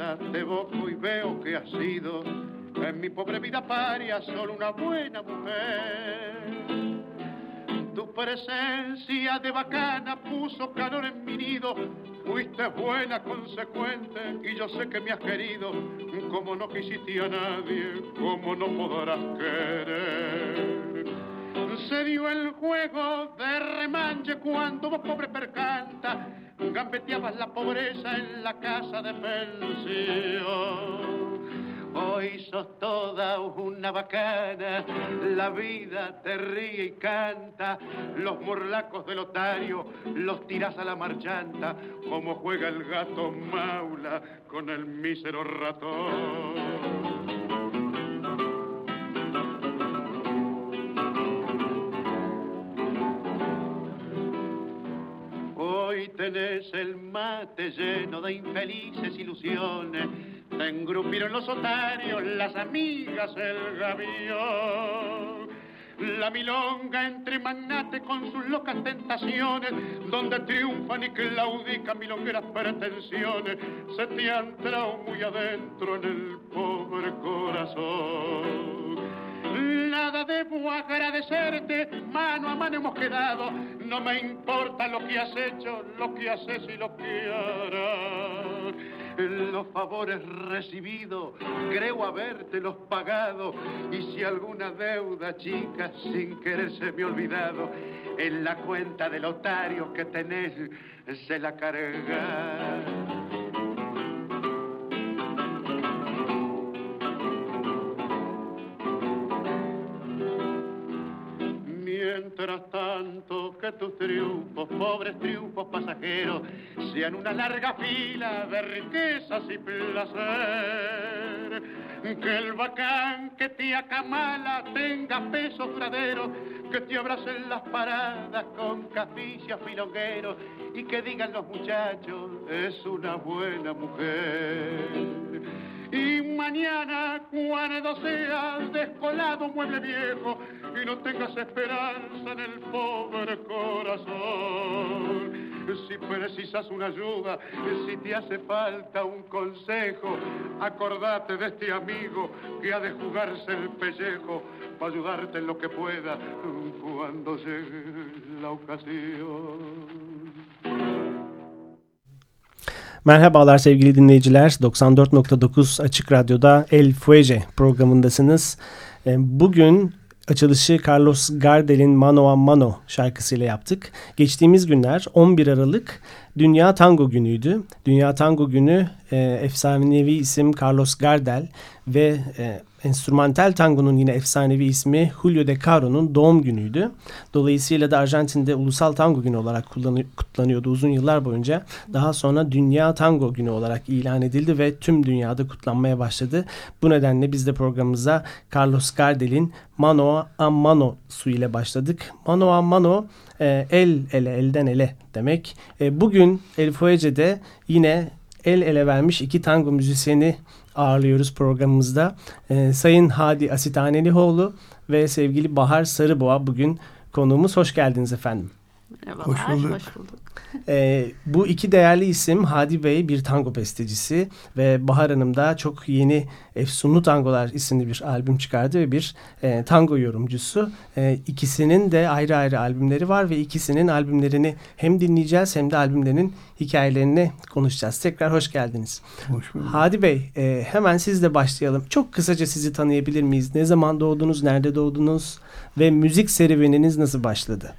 tristeza, te boco y veo que has sido en mi pobre vida paria solo una buena mujer. Tu presencia de bacana puso calor en mi nido, fuiste buena, consecuente, y yo sé que me has querido, como no quisiste a nadie, como no podrás querer. Se dio el juego de remanche cuando vos pobre percanta gambeteabas la pobreza en la casa de pensión. Hoy sos toda una bacana, la vida te ríe y canta, los morlacos del otario los tiras a la marchanta, como juega el gato maula con el mísero ratón. Tenés el mate lleno de infelices ilusiones. Te engrupieron los otarios, las amigas, el gavión. La milonga entre magnates con sus locas tentaciones, donde triunfan y claudican milongueras pretensiones, se te han entrado muy adentro en el pobre corazón. Nada debo agradecerte, mano a mano hemos quedado. No me importa lo que has hecho, lo que haces y lo que harás. Los favores recibidos, creo habértelos pagado. Y si alguna deuda chica sin querer se me olvidado, en la cuenta del otario que tenés se la carga. Mientras tanto que tus triunfos, pobres triunfos pasajeros, sean una larga fila de riquezas y placer. Que el bacán que te acamala tenga peso duradero, que te abracen las paradas con caficias filongueros y que digan los muchachos, es una buena mujer mañana cuando seas descolado mueble viejo y no tengas esperanza en el pobre corazón. Si precisas una ayuda, si te hace falta un consejo, acordate de este amigo que ha de jugarse el pellejo para ayudarte en lo que pueda cuando llegue la ocasión. Merhabalar sevgili dinleyiciler. 94.9 Açık Radyo'da El Fuege programındasınız. Ee, bugün açılışı Carlos Gardel'in Mano a Mano şarkısıyla yaptık. Geçtiğimiz günler 11 Aralık Dünya Tango Günü'ydü. Dünya Tango Günü e, efsanevi isim Carlos Gardel ve e, enstrümantal tangonun yine efsanevi ismi Julio De Caro'nun doğum günüydü. Dolayısıyla da Arjantin'de ulusal tango günü olarak kutlanıyordu uzun yıllar boyunca. Daha sonra Dünya Tango Günü olarak ilan edildi ve tüm dünyada kutlanmaya başladı. Bu nedenle biz de programımıza Carlos Gardel'in Mano a Mano su ile başladık. Mano a Mano e, el ele elden ele demek. E, bugün El Fuege'de yine el ele vermiş iki tango müzisyeni ağırlıyoruz programımızda. E, Sayın Hadi Asitanelioğlu ve sevgili Bahar Sarıboğa bugün konuğumuz. Hoş geldiniz efendim. Merhabalar, hoş bulduk. Hoş bulduk. E, bu iki değerli isim Hadi Bey bir tango bestecisi ve Bahar Hanım da çok yeni Efsunlu Tangolar isimli bir albüm çıkardı ve bir e, tango yorumcusu. E, ikisinin de ayrı ayrı albümleri var ve ikisinin albümlerini hem dinleyeceğiz hem de albümlerinin hikayelerini konuşacağız. Tekrar hoş geldiniz. Hoş bulduk. Hadi Bey e, hemen sizle başlayalım. Çok kısaca sizi tanıyabilir miyiz? Ne zaman doğdunuz, nerede doğdunuz ve müzik serüveniniz nasıl başladı?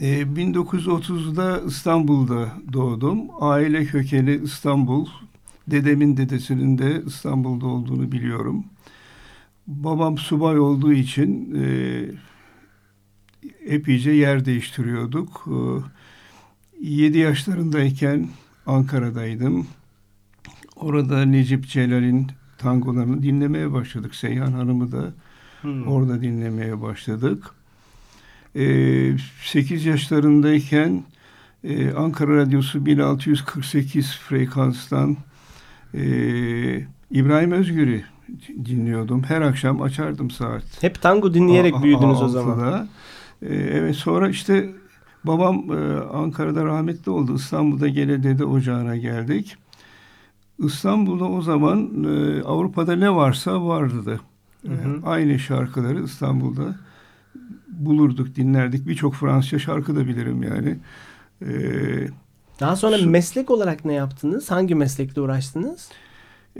1930'da ee, İstanbul'da doğdum. Aile kökeni İstanbul. Dedemin dedesinin de İstanbul'da olduğunu biliyorum. babam subay olduğu için e, epeyce yer değiştiriyorduk. E, 7 yaşlarındayken Ankara'daydım. Orada Necip Celal'in tangolarını dinlemeye başladık. Seyhan Hanım'ı da hmm. orada dinlemeye başladık. E, 8 yaşlarındayken e, Ankara Radyosu 1648 frekanstan e, İbrahim Özgür'ü dinliyordum. Her akşam açardım saat. Hep tango dinleyerek a, büyüdünüz o zaman. Ee, evet sonra işte babam e, Ankara'da rahmetli oldu. İstanbul'da Gele Dede Ocağı'na geldik. İstanbul'da o zaman e, Avrupa'da ne varsa vardı. Hı hı. Aynı şarkıları İstanbul'da bulurduk, dinlerdik. Birçok Fransızca şarkı da bilirim yani. Ee, Daha sonra meslek olarak ne yaptınız? Hangi meslekle uğraştınız?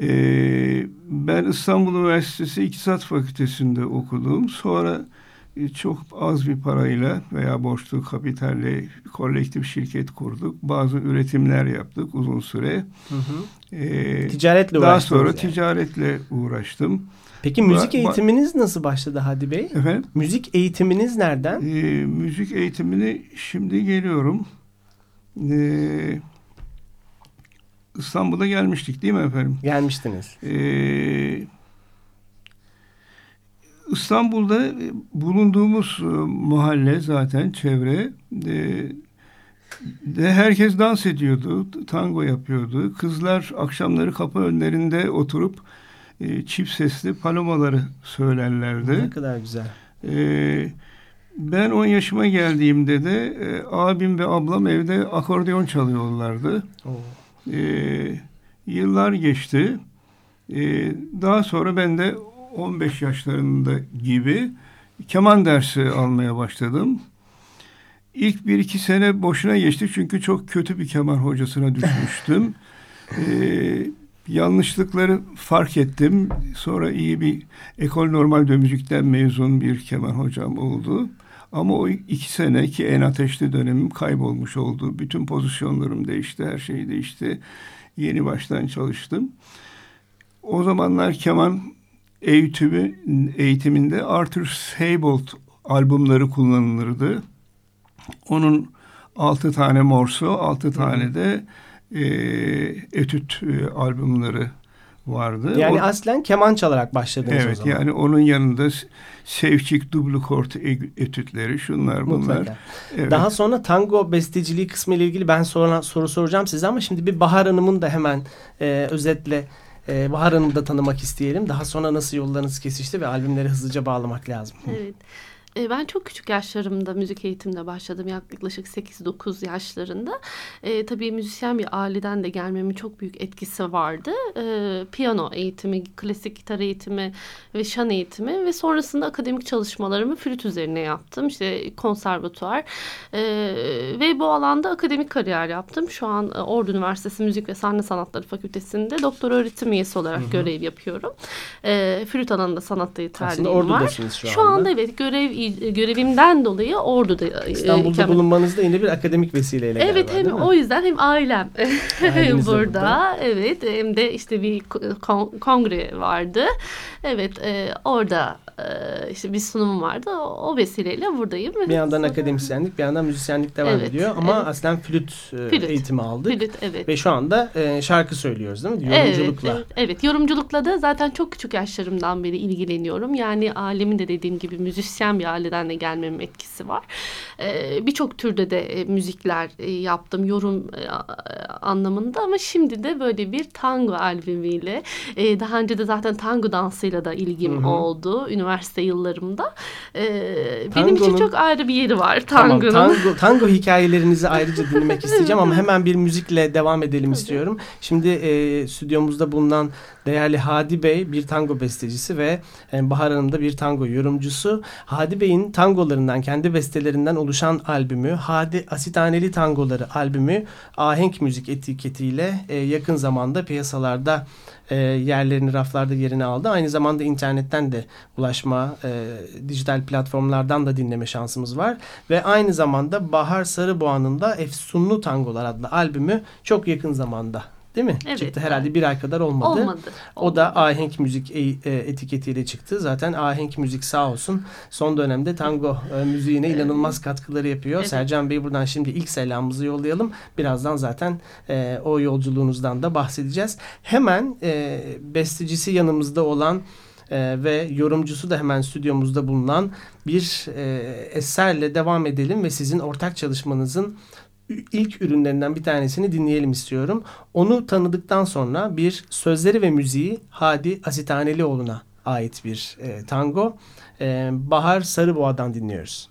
Ee, ben İstanbul Üniversitesi İktisat Fakültesi'nde okudum. Sonra e, çok az bir parayla veya borçlu kapitalle kolektif şirket kurduk. Bazı üretimler yaptık uzun süre. Hı hı. Ee, ticaretle Daha sonra yani. ticaretle uğraştım. Peki müzik eğitiminiz nasıl başladı Hadi Bey? Efendim? Müzik eğitiminiz nereden? Ee, müzik eğitimini şimdi geliyorum. Ee, İstanbul'a gelmiştik değil mi efendim? Gelmiştiniz. Ee, İstanbul'da bulunduğumuz e, mahalle zaten çevre e, de herkes dans ediyordu, tango yapıyordu. Kızlar akşamları kapı önlerinde oturup e, çift sesli palomaları söylerlerdi. Ne kadar güzel. E, ben 10 yaşıma geldiğimde de e, abim ve ablam evde akordeon çalıyorlardı. Oo. E, yıllar geçti. E, daha sonra ben de 15 yaşlarında gibi keman dersi almaya başladım. İlk bir iki sene boşuna geçti çünkü çok kötü bir keman hocasına düşmüştüm. ee, yanlışlıkları fark ettim. Sonra iyi bir ekol normal de müzikten mezun bir keman hocam oldu. Ama o iki sene ki en ateşli dönemim kaybolmuş oldu. Bütün pozisyonlarım değişti, her şey değişti. Yeni baştan çalıştım. O zamanlar keman eğitimi, eğitiminde Arthur Seybold albümleri kullanılırdı. Onun altı tane morso, altı tane de e, etüt e, albümleri vardı. Yani o, aslen keman çalarak başladınız evet, o zaman. Evet yani onun yanında Sevçik dublu kort etütleri şunlar bunlar. Evet. Daha sonra tango besteciliği kısmı ile ilgili ben sonra soru soracağım size ama şimdi bir Bahar Hanım'ın da hemen e, özetle e, Bahar Hanım'ı da tanımak isteyelim. Daha sonra nasıl yollarınız kesişti ve albümleri hızlıca bağlamak lazım. Evet. E, ben çok küçük yaşlarımda müzik eğitimine başladım. Yaklaşık 8-9 yaşlarında. E, tabii müzisyen bir aileden de gelmemin çok büyük etkisi vardı. E, piyano eğitimi, klasik gitar eğitimi ve şan eğitimi ve sonrasında akademik çalışmalarımı flüt üzerine yaptım. İşte konservatuar e, ve bu alanda akademik kariyer yaptım. Şu an e, Ordu Üniversitesi Müzik ve Sahne Sanatları Fakültesi'nde doktor öğretim üyesi olarak hı hı. görev yapıyorum. E, flüt alanında sanatta yeterliğim var. Şu anda. Şu anda evet görev görevimden dolayı Ordu'da e, İstanbul'da ikamet. bulunmanız da yine bir akademik vesileyle Evet galiba, hem o yüzden hem ailem burada. burada. Evet hem de işte bir kongre vardı. Evet e, orada e, işte bir sunumum vardı. O, o vesileyle buradayım. Bir yandan akademisyenlik bir yandan müzisyenlik devam evet, ediyor. Ama evet. aslen flüt, e, flüt eğitimi aldık. Flüt evet. Ve şu anda e, şarkı söylüyoruz değil mi? Yorumculukla. Evet, evet, evet yorumculukla da zaten çok küçük yaşlarımdan beri ilgileniyorum. Yani ailemin de dediğim gibi müzisyen bir aileden de gelmemin etkisi var. E, Birçok türde de e, müzikler e, yaptım yorum e, anlamında ama şimdi de böyle bir tango albümüyle e, daha önce de zaten tango dansıyla da ilgim Hı-hı. oldu üniversite yıllarımda. E, benim için çok ayrı bir yeri var tangonun. Tamam, tango, tango hikayelerinizi ayrıca dinlemek isteyeceğim ama hemen bir müzikle devam edelim istiyorum. Şimdi e, stüdyomuzda bulunan değerli Hadi Bey bir tango bestecisi ve e, Bahar Hanım da bir tango yorumcusu. Hadi Bey'in tangolarından, kendi bestelerinden oluşan albümü Hadi Asitaneli Tangoları albümü Ahenk Müzik etiketiyle e, yakın zamanda piyasalarda e, yerlerini raflarda yerini aldı. Aynı zamanda internetten de ulaşma, e, dijital platformlardan da dinleme şansımız var. Ve aynı zamanda Bahar Sarıboğa'nın da Efsunlu Tangolar adlı albümü çok yakın zamanda değil mi? Evet, çıktı herhalde bir ay kadar olmadı. Olmadı. O da ahenk müzik e, e, etiketiyle çıktı. Zaten ahenk müzik sağ olsun son dönemde tango e, müziğine inanılmaz katkıları yapıyor. Evet. Sercan Bey buradan şimdi ilk selamımızı yollayalım. Birazdan zaten e, o yolculuğunuzdan da bahsedeceğiz. Hemen e, bestecisi yanımızda olan e, ve yorumcusu da hemen stüdyomuzda bulunan bir e, eserle devam edelim ve sizin ortak çalışmanızın ilk ürünlerinden bir tanesini dinleyelim istiyorum. Onu tanıdıktan sonra bir sözleri ve müziği Hadi Asitanelioğlu'na ait bir e, tango. E, Bahar Sarıboğa'dan dinliyoruz.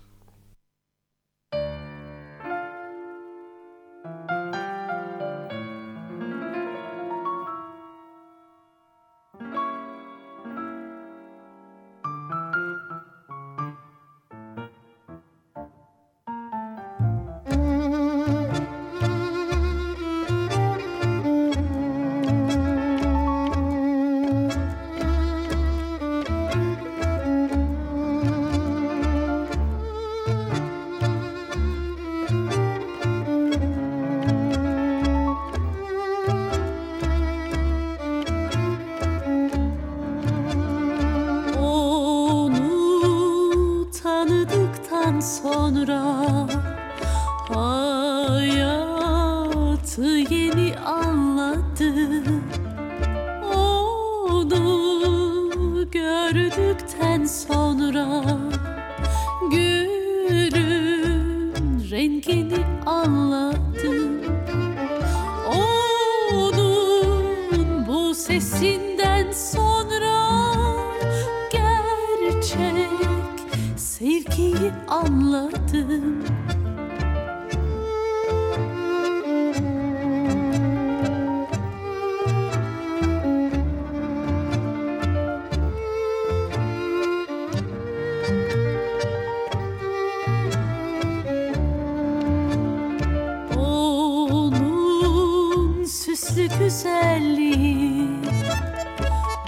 Güzelliği.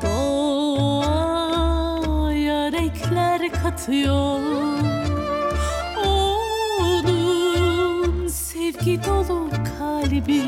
Doğaya renkler katıyor. Onun sevgi dolu kalbi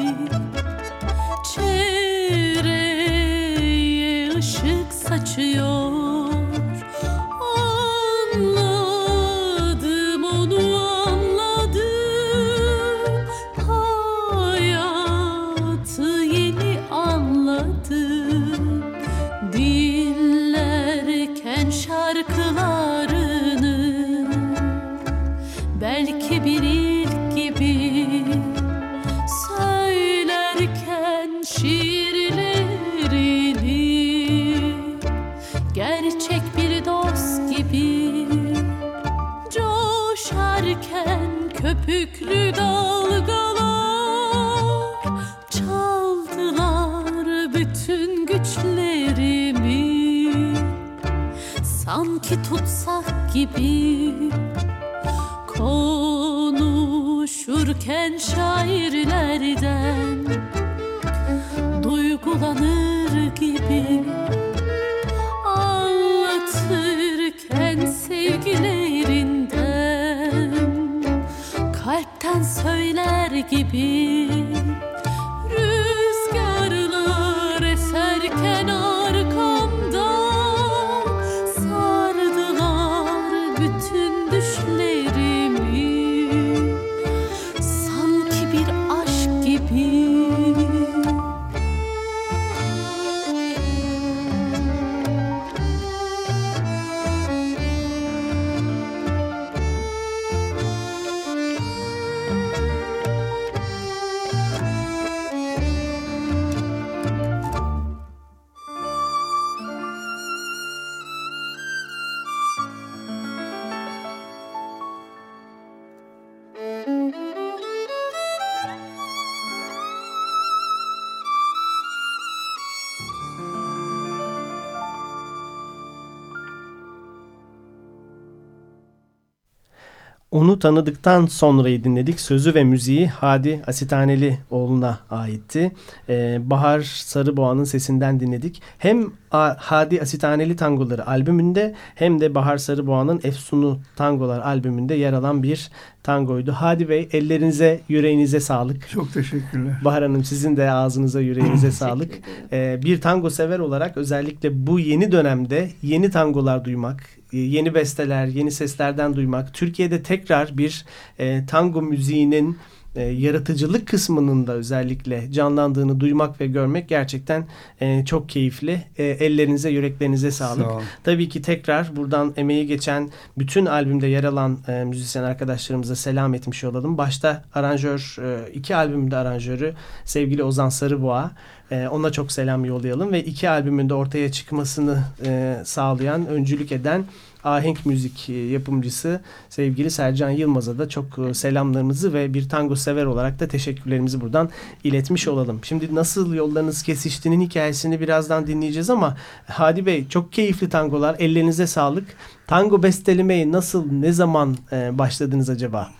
Onu tanıdıktan sonrayı dinledik. Sözü ve müziği Hadi Asitaneli oğluna aitti. Ee, Bahar Sarıboğa'nın sesinden dinledik. Hem Hadi Asitaneli tangoları albümünde hem de Bahar Sarıboğa'nın Efsunu tangolar albümünde yer alan bir tangoydu. Hadi Bey ellerinize yüreğinize sağlık. Çok teşekkürler. Bahar Hanım sizin de ağzınıza yüreğinize sağlık. Ee, bir tango sever olarak özellikle bu yeni dönemde yeni tangolar duymak, yeni besteler, yeni seslerden duymak, Türkiye'de tekrar bir e, tango müziğinin e, yaratıcılık kısmının da özellikle canlandığını duymak ve görmek gerçekten e, çok keyifli. E, ellerinize, yüreklerinize sağlık. Sağ Tabii ki tekrar buradan emeği geçen bütün albümde yer alan e, müzisyen arkadaşlarımıza selam etmiş olalım. Başta aranjör, e, iki albümde aranjörü sevgili Ozan Sarıboğa. E, ona çok selam yollayalım ve iki albümünde ortaya çıkmasını e, sağlayan, öncülük eden ahenk müzik e, yapımcısı sevgili Sercan Yılmaz'a da çok e, selamlarımızı ve bir tango sever olarak da teşekkürlerimizi buradan iletmiş olalım. Şimdi nasıl yollarınız kesiştiğinin hikayesini birazdan dinleyeceğiz ama Hadi Bey çok keyifli tangolar. Ellerinize sağlık. Tango bestelemeye nasıl, ne zaman e, başladınız acaba?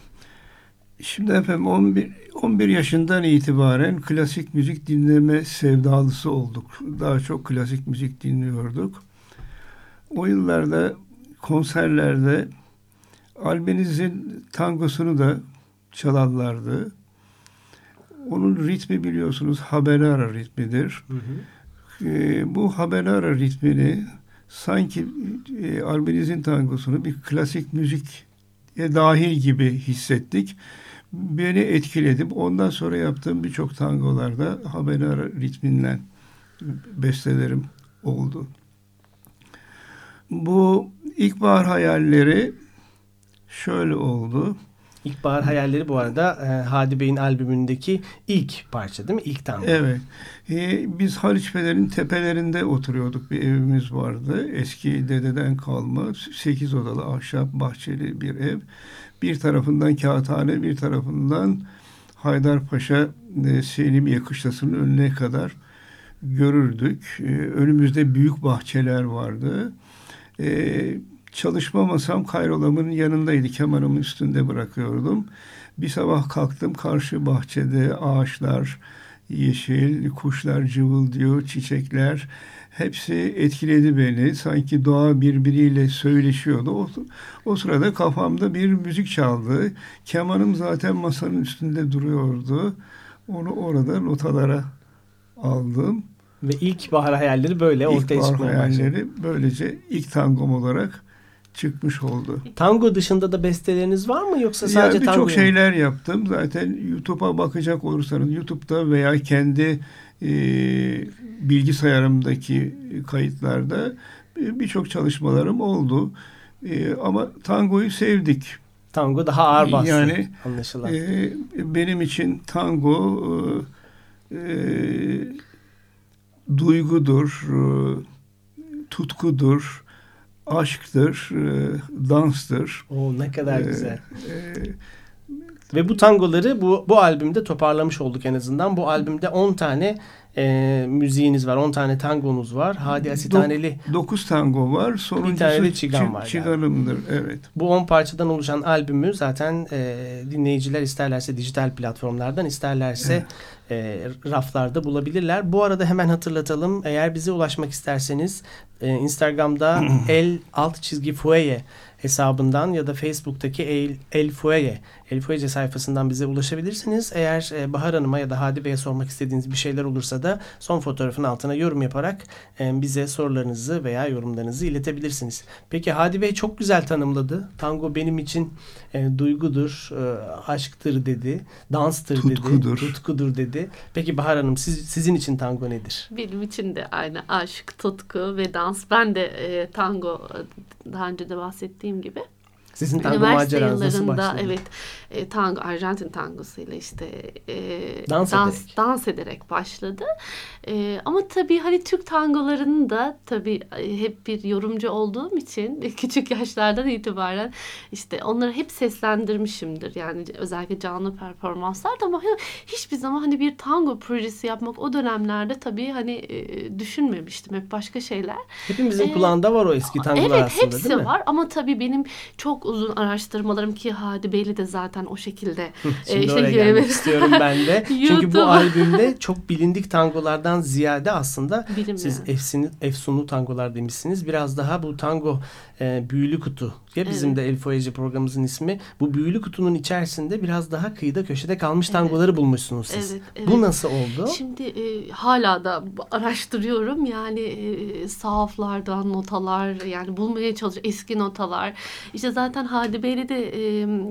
Şimdi efendim 11, 11 yaşından itibaren klasik müzik dinleme sevdalısı olduk. Daha çok klasik müzik dinliyorduk. O yıllarda konserlerde Albeniz'in tangosunu da çalarlardı. Onun ritmi biliyorsunuz Habenara ritmidir. Hı hı. E, bu Habenara ritmini sanki e, Albeniz'in tangosunu bir klasik müzik dahil gibi hissettik. Beni etkiledi. Ondan sonra yaptığım birçok tangolarda Habenara ritminden bestelerim oldu. Bu ilkbahar hayalleri şöyle oldu. İlkbahar Hayalleri bu arada e, Hadi Bey'in albümündeki ilk parça değil mi? İlk tango. Evet. E, biz Haliçpelerin tepelerinde oturuyorduk. Bir evimiz vardı. Eski dededen kalma. Sekiz odalı ahşap bahçeli bir ev. Bir tarafından kağıthane bir tarafından Haydarpaşa e, Selimiye Kışlası'nın önüne kadar görürdük. E, önümüzde büyük bahçeler vardı. E, çalışma masam kayrolamın yanındaydı. Kemanımın üstünde bırakıyordum. Bir sabah kalktım karşı bahçede ağaçlar, yeşil, kuşlar cıvıldıyor, çiçekler hepsi etkiledi beni. Sanki doğa birbiriyle söyleşiyordu. O, o sırada kafamda bir müzik çaldı. Kemanım zaten masanın üstünde duruyordu. Onu orada notalara aldım. Ve ilk bahar hayalleri böyle ilk ortaya çıkmaya başladı. hayalleri böylece ilk tangom olarak çıkmış oldu. Tango dışında da besteleriniz var mı yoksa sadece yani tango? Birçok şeyler yaptım. Zaten YouTube'a bakacak olursanız YouTube'da veya kendi e, bilgisayarımdaki kayıtlarda birçok çalışmalarım oldu. E, ama tangoyu sevdik. Tango daha ağır bastı yani, anlaşılan. E, benim için tango e, duygudur, e, tutkudur, aşktır, e, danstır. O ne kadar e, güzel. Ve bu tangoları bu, bu albümde toparlamış olduk en azından. Bu albümde 10 tane e, müziğiniz var. 10 tane tangonuz var. Hadi Asitaneli. 9 tango var. Sonuncusu bir tane de çigan var. Çiganımdır. Yani. Evet. Bu 10 parçadan oluşan albümü zaten e, dinleyiciler isterlerse dijital platformlardan isterlerse e, raflarda bulabilirler. Bu arada hemen hatırlatalım. Eğer bize ulaşmak isterseniz e, Instagram'da el alt çizgi fueye hesabından ya da Facebook'taki El, El Fueye, El Fueye sayfasından bize ulaşabilirsiniz. Eğer e, Bahar Hanım'a ya da Hadi Bey'e sormak istediğiniz bir şeyler olursa da son fotoğrafın altına yorum yaparak e, bize sorularınızı veya yorumlarınızı iletebilirsiniz. Peki Hadi Bey çok güzel tanımladı. Tango benim için e, duygudur, aşktır dedi, danstır tutkudur. dedi, tutkudur dedi. Peki Bahar Hanım siz, sizin için tango nedir? Benim için de aynı aşk, tutku ve dans. Ben de e, tango daha önce de bahsettiğim gibi sizin tango maceranız nasıl başladı? Evet, e, tango, Arjantin tangosuyla işte e, dans, dans, ederek. dans ederek başladı. E, ama tabii hani Türk tangolarının da tabii e, hep bir yorumcu olduğum için küçük yaşlardan itibaren işte onları hep seslendirmişimdir. Yani özellikle canlı performanslarda ama hiçbir zaman hani bir tango projesi yapmak o dönemlerde tabii hani e, düşünmemiştim. Hep başka şeyler. Hepimizin ee, kulağında var o eski tangolar evet, aslında hepsi var ama tabii benim çok çok uzun araştırmalarım ki Hadi Beyli de zaten o şekilde. Şimdi e, oraya şey- gelmek istiyorum ben de. Çünkü bu albümde çok bilindik tangolardan ziyade aslında Bilinmeyen. siz efsini, efsunlu tangolar demişsiniz. Biraz daha bu tango e, büyülü kutu. Ya bizim Evet. de El Foyacı programımızın ismi. Bu büyülü kutunun içerisinde biraz daha kıyıda köşede kalmış Evet. tangoları bulmuşsunuz siz. Evet, evet. Bu nasıl oldu? Şimdi e, hala da araştırıyorum yani e, sahaflardan notalar yani bulmaya çalışıyorum eski notalar. İşte zaten Hadi Bey'le de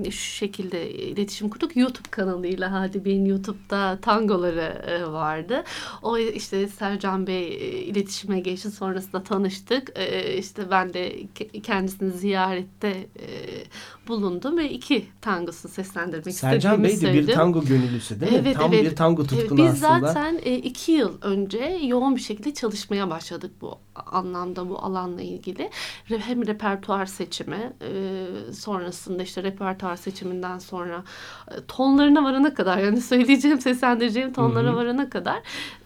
e, şu şekilde iletişim kurduk. YouTube kanalıyla Hadi Bey'in YouTube'da tangoları e, vardı. O işte Sercan Bey e, iletişime geçti sonrasında tanıştık. E, işte ben de ke- kendisini ziyarette e, bulundum ve iki tangosunu seslendirmek Sercan Bey de bir söyledim. tango gönüllüsü değil mi? Evet, Tam evet. bir tango tutkunu Biz aslında. zaten e, iki yıl önce yoğun bir şekilde çalışmaya başladık bu anlamda bu alanla ilgili. Hem repertuar seçimi e, sonrasında işte repertuar seçiminden sonra e, tonlarına varana kadar yani söyleyeceğim seslendireceğim tonlara Hı hı. varana kadar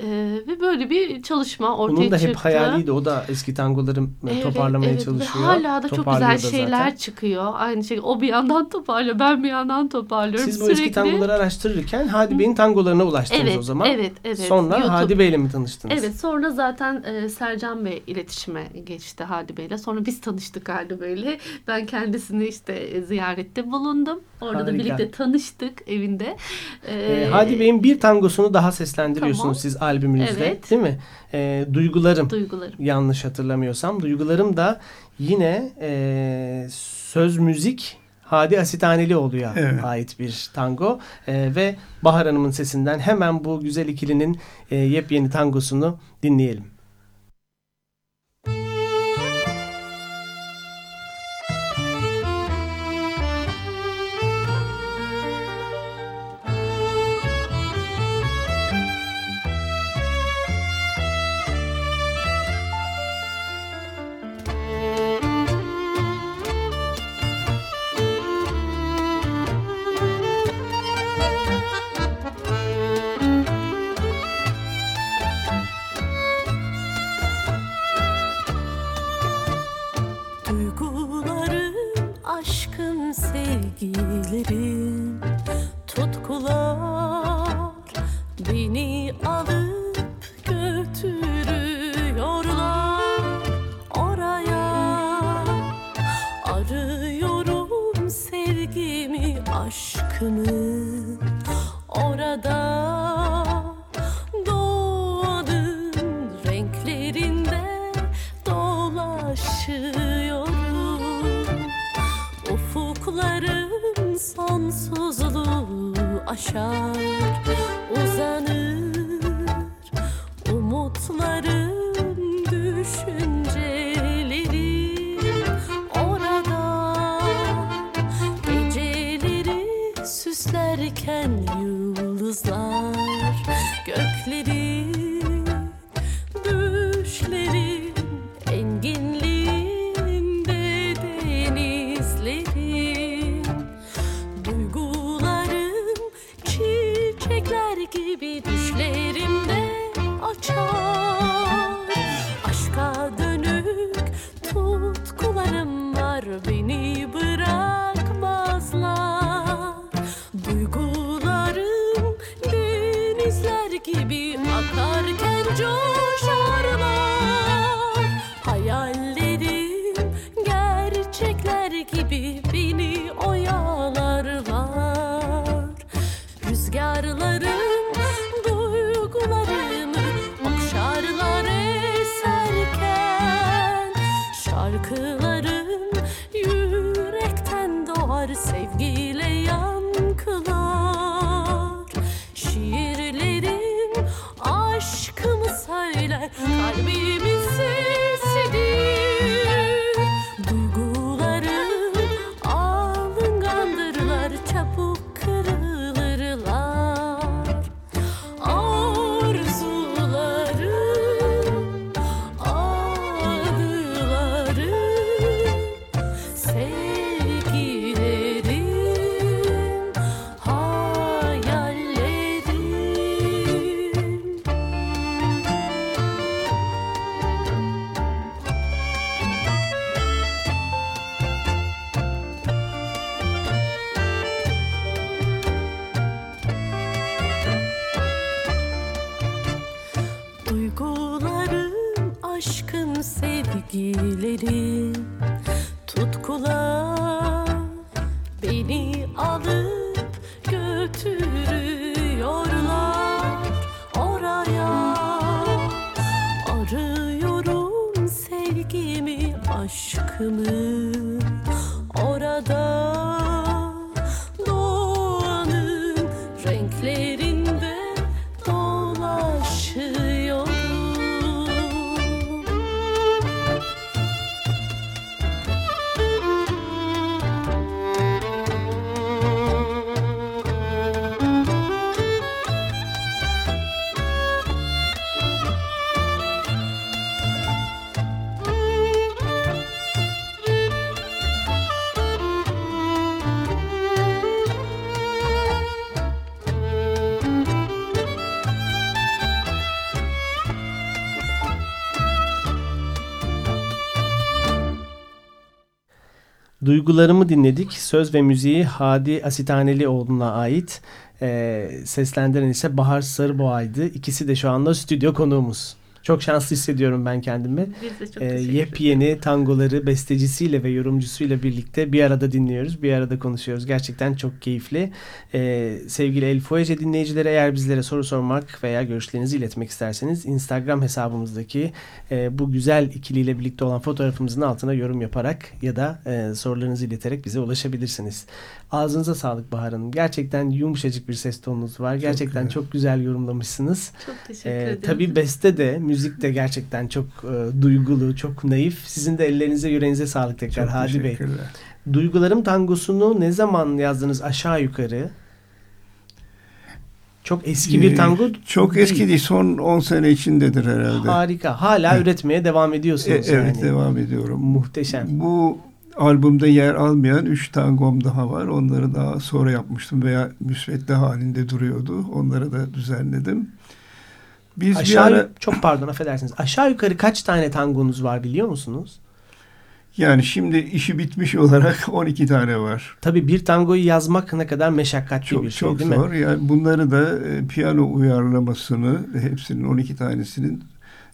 e, ve böyle bir çalışma ortaya Onun da hep çıktı. hayaliydi. O da eski tangoları Evet, toparlamaya evet. Ve çalışıyor. Hala da çok güzel şeyler zaten. çıkıyor. Aynı şey o bir yandan toparlıyor ben bir yandan toparlıyorum. Siz bu eski tangoları araştırırken Hadi Bey'in tangolarına ulaştınız Evet, o zaman. evet, evet. Sonra YouTube- Hadi Bey'le mi tanıştınız? Evet sonra zaten e, Sercan Bey iletişime geçti Hadi Bey'le. Sonra biz tanıştık Hadi Bey'le. Ben kendisini işte e, ziyarette bulundum. Orada Harika. da birlikte tanıştık evinde. E, Ee, Hadi Bey'in bir tangosunu daha seslendiriyorsunuz Tamam. siz albümünüzde Evet. değil mi? Ee, Duygularım Duygularım. yanlış hatırlamıyorsam. Duygularım da yine e, söz müzik Hadi Asitanelioğlu'ya Evet. ait bir tango. Ee, ve Bahar Hanım'ın sesinden hemen bu güzel ikilinin e, yepyeni tangosunu dinleyelim. Ufuklarım sonsuzluğu aşar Uzanır Duygularımı dinledik. Söz ve müziği Hadi Asitanelioğlu'na ait. Ee, seslendiren ise Bahar Sarıboğa'ydı. İkisi de şu anda stüdyo konuğumuz. Çok şanslı hissediyorum ben kendimi. Biz de çok Ee, yepyeni tangoları bestecisiyle ve yorumcusuyla birlikte bir arada dinliyoruz. Bir arada konuşuyoruz. Gerçekten çok keyifli. Ee, sevgili El Fuege dinleyicileri eğer bizlere soru sormak veya görüşlerinizi iletmek isterseniz Instagram hesabımızdaki e, bu güzel ikiliyle birlikte olan fotoğrafımızın altına yorum yaparak ya da e, sorularınızı ileterek bize ulaşabilirsiniz. Ağzınıza sağlık Bahar Hanım. Gerçekten yumuşacık bir ses tonunuz var. Gerçekten güzel. çok güzel yorumlamışsınız. Çok teşekkür Ee, ederim. tabii beste de müzik de gerçekten çok e, duygulu, çok naif. Sizin de ellerinize yüreğinize sağlık tekrar Çok Hadi Bey. teşekkürler. Duygularım tangosunu ne zaman yazdınız aşağı yukarı? Çok eski bir Ee, tango Çok değil. eski değil. Son 10 sene içindedir herhalde. Harika. Hala Evet. üretmeye devam E, ediyorsunuz evet yani. devam ediyorum. Muhteşem. Bu albümde yer almayan 3 tangom daha var. Onları daha sonra yapmıştım veya müsvedde halinde duruyordu. Onları da düzenledim. Biz Aşağı bir ara çok pardon affedersiniz. Aşağı yukarı kaç tane tangonuz var biliyor musunuz? yani şimdi işi bitmiş olarak 12 tane var. Tabii bir tangoyu yazmak ne kadar meşakkatli Çok bir şey çok değil mi? zor. Yani bunları da e, piyano uyarlamasını hepsinin 12 tanesinin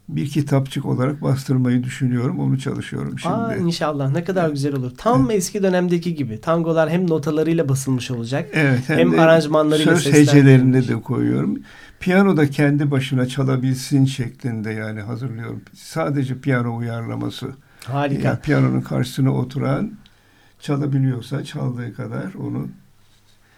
bir kitapçık olarak bastırmayı düşünüyorum. Onu çalışıyorum şimdi. Aa, inşallah ne kadar güzel olur. Tam eski dönemdeki gibi. Tangolar hem notalarıyla basılmış olacak. Evet, Hem de aranjmanlarıyla söz hecelerinde de koyuyorum. Piyano da kendi başına çalabilsin şeklinde yani hazırlıyorum. Sadece piyano uyarlaması. Harika. Yani piyanonun karşısına oturan çalabiliyorsa çaldığı kadar onu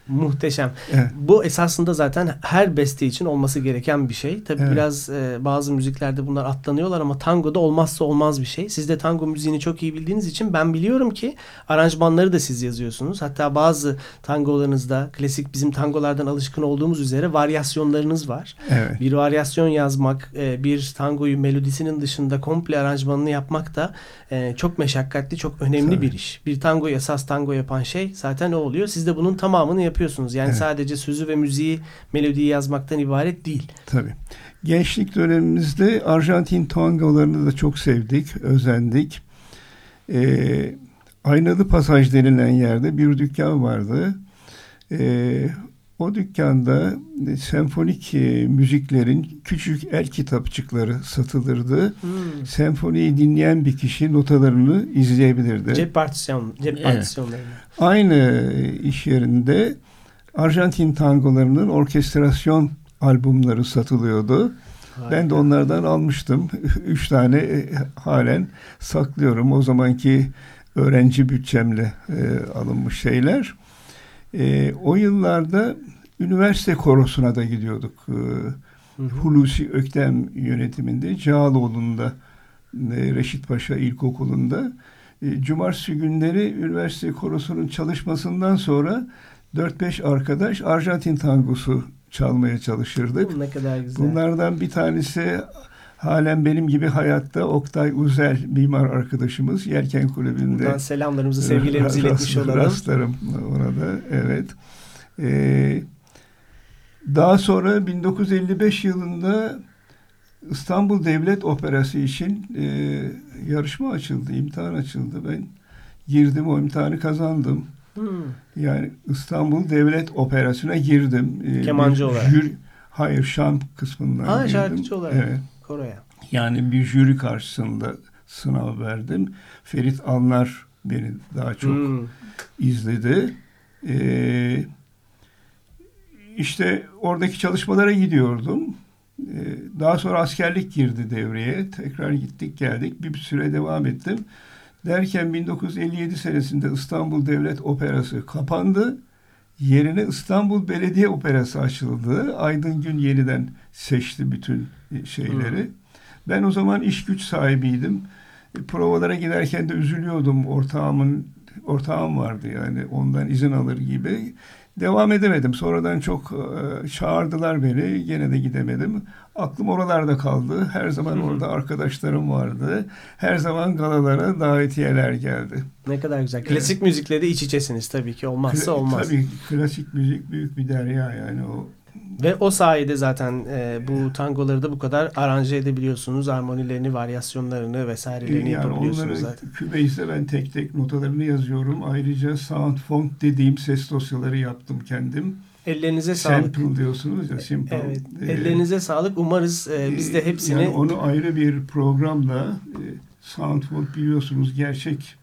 Muhteşem. Evet. Bu esasında zaten her beste için olması gereken bir şey. Tabii Evet. biraz e, bazı müziklerde bunlar atlanıyorlar ama tangoda olmazsa olmaz bir şey. Siz de tango müziğini çok iyi bildiğiniz için ben biliyorum ki aranjmanları da siz yazıyorsunuz. Hatta bazı tangolarınızda klasik bizim tangolardan alışkın olduğumuz üzere varyasyonlarınız var. evet. Bir varyasyon yazmak, e, bir tangoyu melodisinin dışında komple aranjmanını yapmak da e, çok meşakkatli, çok önemli Tabii. bir iş. Bir tangoyu esas tango yapan şey zaten o oluyor. Siz de bunun tamamını yapıyorsunuz. Yani Evet. sadece sözü ve müziği, melodiyi yazmaktan ibaret değil. Tabii. Gençlik dönemimizde Arjantin tangolarını da çok sevdik, özendik. Ee, Aynalı Pasaj denilen yerde bir dükkan vardı. Ee, o dükkanda e, senfonik e, müziklerin küçük el kitapçıkları satılırdı. Senfoniyi dinleyen bir kişi notalarını izleyebilirdi. Cep partisyon, cep Evet. partisyonları. Aynı e, iş yerinde Arjantin tangolarının orkestrasyon albümleri satılıyordu. Ben de onlardan almıştım. Üç tane halen saklıyorum. O zamanki öğrenci bütçemle e, alınmış şeyler. E, o yıllarda üniversite korosuna da gidiyorduk. E, Hı hı. Hulusi Öktem yönetiminde Cağaloğlu'nda e, Reşit Paşa İlkokulu'nda e, cumartesi günleri üniversite korosunun çalışmasından sonra 4-5 arkadaş Arjantin tangosu çalmaya çalışırdık. Bu ne kadar güzel. Bunlardan bir tanesi halen benim gibi hayatta Oktay Uzel mimar arkadaşımız Yelken Kulübü'nde. Buradan selamlarımızı, sevgilerimizi iletmiş olalım. Rastlarım ona da. Evet. Ee, daha sonra 1955 yılında İstanbul Devlet Operası için e, yarışma açıldı, imtihan açıldı. Ben girdim, o imtihanı kazandım. Hmm. Yani İstanbul Devlet Operası'na girdim. Ee, Kemancı olarak. jüri- hayır, şan kısmından Ha, girdim. şarkıcı olarak. Evet. Koroya. Yani bir jüri karşısında sınav verdim. Ferit Anlar beni daha çok Hmm. izledi. Ee, işte oradaki çalışmalara gidiyordum. Ee, daha sonra askerlik girdi devreye. Tekrar gittik geldik. Bir süre devam ettim. Derken 1957 senesinde İstanbul Devlet Operası kapandı. Yerine İstanbul Belediye Operası açıldı. Aydın Gün yeniden seçti bütün şeyleri. Ben o zaman iş güç sahibiydim. E, Provalara giderken de üzülüyordum. Ortağımın ortağım vardı yani ondan izin alır gibi. Devam edemedim. Sonradan çok e, çağırdılar beni. Gene de gidemedim. Aklım oralarda kaldı. Her zaman orada arkadaşlarım vardı. Her zaman galalara davetiyeler geldi. Ne kadar güzel. Klasik müzikle de iç içesiniz tabii ki. Olmazsa olmaz. Tabii klasik müzik büyük bir derya yani o. Ve o sayede zaten e, bu tangoları da bu kadar aranje edebiliyorsunuz. Harmonilerini, varyasyonlarını vesairelerini Yani yapabiliyorsunuz zaten. Cubase'de ben tek tek notalarını yazıyorum. Ayrıca sound font dediğim ses dosyaları yaptım kendim. Ellerinize sağlık. Sample diyorsunuz ya simple. Evet. Ee, Ellerinize sağlık. Umarız e, biz de hepsini Yani onu ayrı bir programla e, Soundfont biliyorsunuz gerçek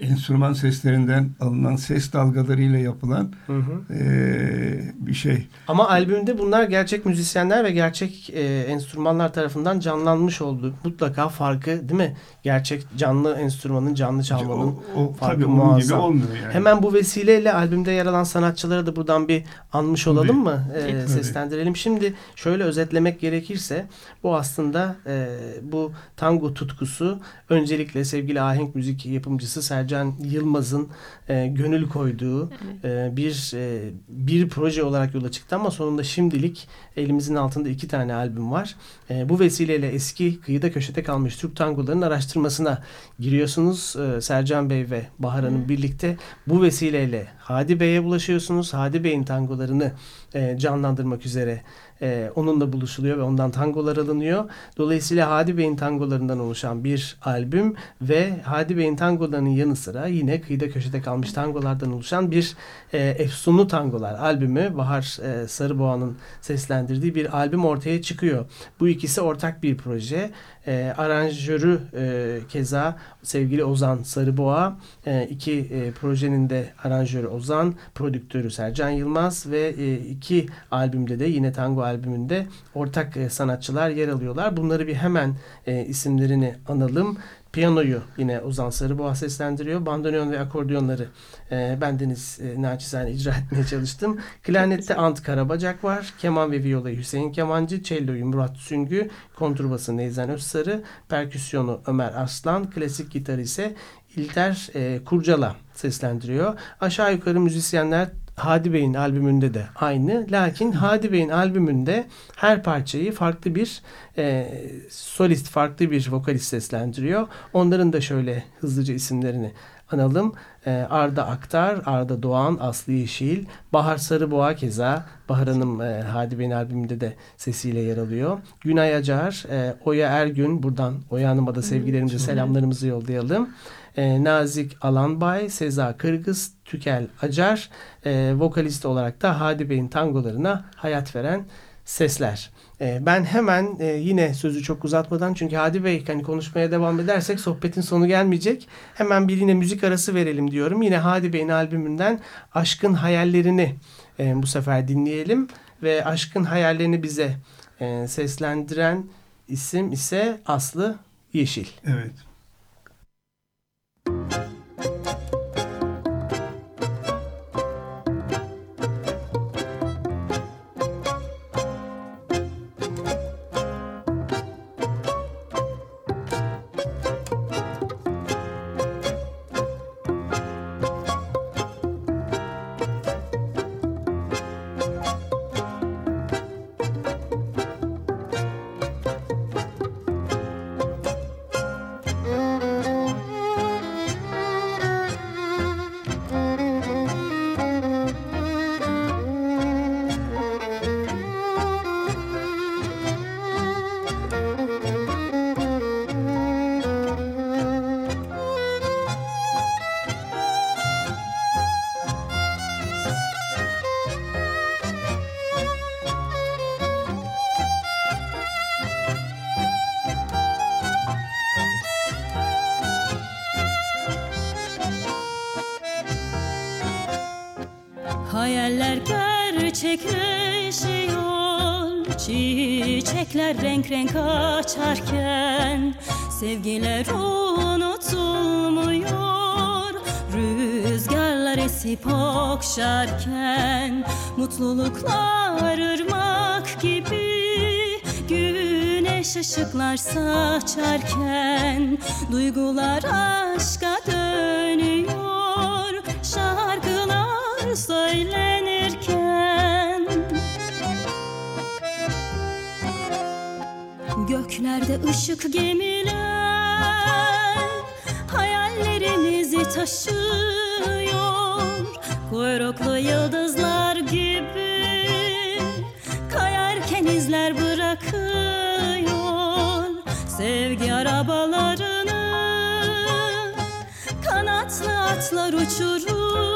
enstrüman seslerinden alınan ses dalgalarıyla yapılan Hı hı. e, bir şey. Ama albümde bunlar gerçek müzisyenler ve gerçek e, enstrümanlar tarafından canlanmış oldu. Mutlaka farkı değil mi? Gerçek canlı enstrümanın, canlı çalmanın. O, o farkı tabii onun gibi muazzam. olmuyor yani. Hemen bu vesileyle albümde yer alan sanatçılara da buradan bir anmış olalım Tabii. mı? E, Tabii. seslendirelim. Şimdi şöyle özetlemek gerekirse bu aslında e, bu tango tutkusu öncelikle sevgili ahenk müzik yapımcısı Sercan Yılmaz'ın e, gönül koyduğu e, bir e, bir proje olarak yola çıktı ama sonunda şimdilik elimizin altında iki tane albüm var. E, bu vesileyle eski kıyıda köşede kalmış Türk tangolarının araştırmasına giriyorsunuz. E, Sercan Bey ve Bahar Hanım birlikte bu vesileyle Hadi Bey'e bulaşıyorsunuz. Hadi Bey'in tangolarını e, canlandırmak üzere e, onunla buluşuluyor ve ondan tangolar alınıyor. Dolayısıyla Hadi Bey'in tangolarından oluşan bir albüm ve Hadi Bey'in tangolarının yanı sıra yine kıyıda köşede kalmış tangolardan oluşan bir e, efsunlu tangolar albümü Bahar e, Sarıboğa'nın seslendirdiği bir albüm ortaya çıkıyor. Bu ikisi ortak bir proje. E, aranjörü e, keza sevgili Ozan Sarıboğa. E, iki e, projenin de aranjörü Ozan, prodüktörü Sercan Yılmaz ve e, iki albümde de yine tango albümünde ortak e, sanatçılar yer alıyorlar. Bunları bir hemen e, isimlerini analım. Piyanoyu yine Ozan Sarıboğa seslendiriyor. Bandoneon ve akordiyonları e, bendeniz e, naçizane icra etmeye çalıştım. Klarnette Ant Karabacak var. Keman ve viyolayı Hüseyin Kemancı. Celloyu Murat Süngü. Kontrbası Neyzen Özsarı. Perküsyonu Ömer Arslan. Klasik gitarı ise İlter e, Kurcala seslendiriyor. Aşağı yukarı müzisyenler Hadi Bey'in albümünde de aynı. Lakin Hadi Bey'in albümünde her parçayı farklı bir e, solist, farklı bir vokalist seslendiriyor. Onların da şöyle hızlıca isimlerini analım. E, Arda Aktar, Arda Doğan, Aslı Yeşil, Bahar Sarıboğa keza. Bahar Hanım e, Hadi Bey'in albümünde de sesiyle yer alıyor. Günay Acar, e, Oya Ergün. Buradan Oya Hanım'a da sevgilerimizi, selamlarımızı yollayalım. E, Nazik Alanbay, Seza Kırgız, Tükel Acar e, vokalist olarak da Hadi Bey'in tangolarına hayat veren sesler. E, ben hemen e, yine sözü çok uzatmadan çünkü Hadi Bey hani konuşmaya devam edersek sohbetin sonu gelmeyecek. Hemen bir yine müzik arası verelim diyorum. Yine Hadi Bey'in albümünden Aşkın Hayallerini e, bu sefer dinleyelim ve Aşkın Hayallerini bize seslendiren isim ise Aslı Yeşil. Evet. Hayaller gerçekleşiyor Çiçekler renk renk açarken Sevgiler unutulmuyor. Rüzgarlar esip okşarken Mutluluklar ırmak gibi. Güneş ışıklar saçarken Duygular aşka Göklerde ışık gemiler? Hayallerimizi taşıyor. Kuyruklu yıldızlar gibi. Kayarken izler bırakıyor. Sevgi arabalarını. Kanatlı atlar uçuruyor